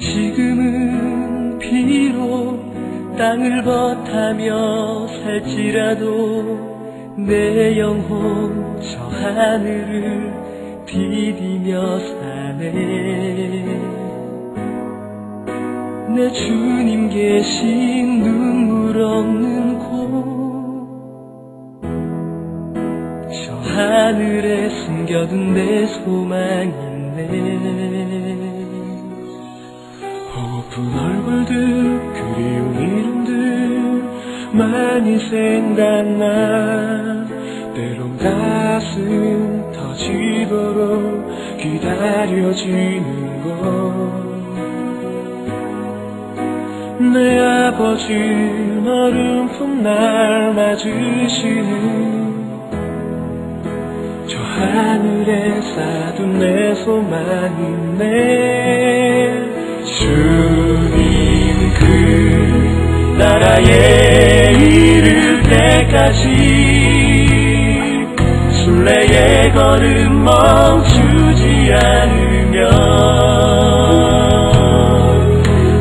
지금은 비록 땅을 버타며 살지라도 내 영혼 저 하늘을 디디며 사네. 내 주님 계신 눈물 없는 곳 저 하늘에 숨겨둔 내 소망이 네. 허구픈 얼굴들 그리운 이름들 많이 생각나. 때론 가슴 터지도록 기다려지는 것 내 아버지 어른품 날 맞으시는 저 하늘에 쌓둔 내 소망이 네 주님 그 나라에 이를 때까지 순례의 걸음 멈추지 않으면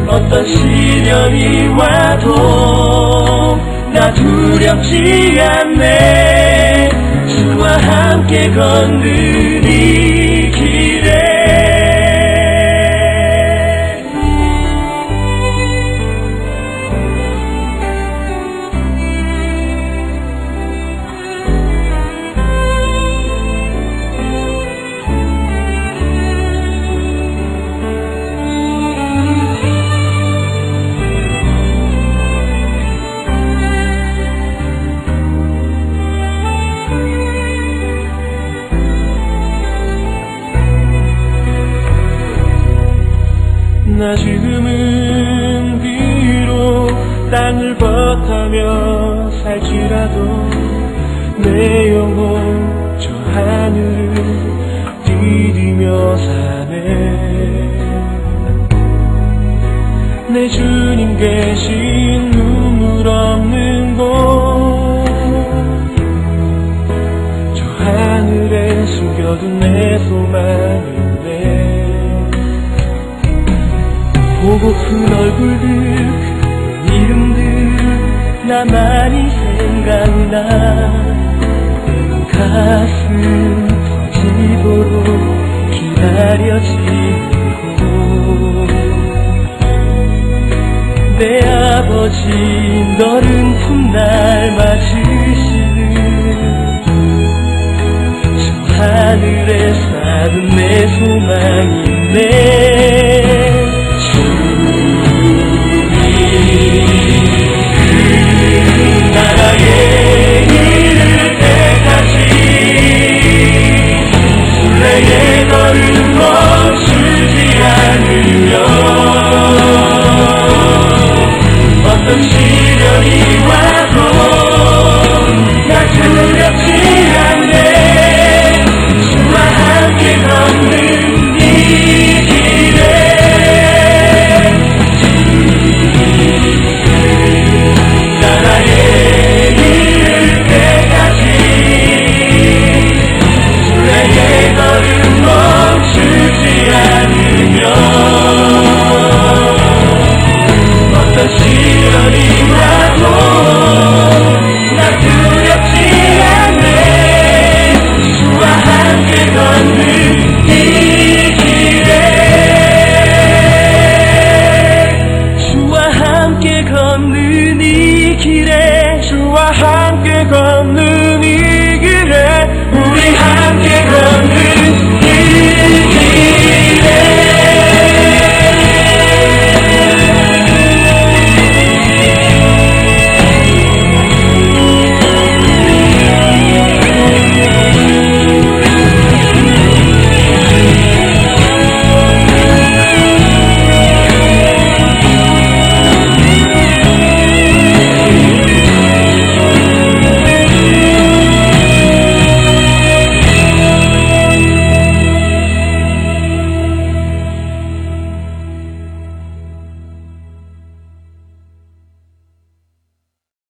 어떤 시련이 와도 나 두렵지 않네. 주와 함께 이 나 지금은 비록 땅을 버타며 살지라도 내 영혼 저 하늘 보고픈 얼굴들 그 이름들 나 많이 생각나. 가슴 터지도록 기다려지고. 내 아버지 너른 품날 맞으시는 저 하늘에 쌓은 내 소망이 네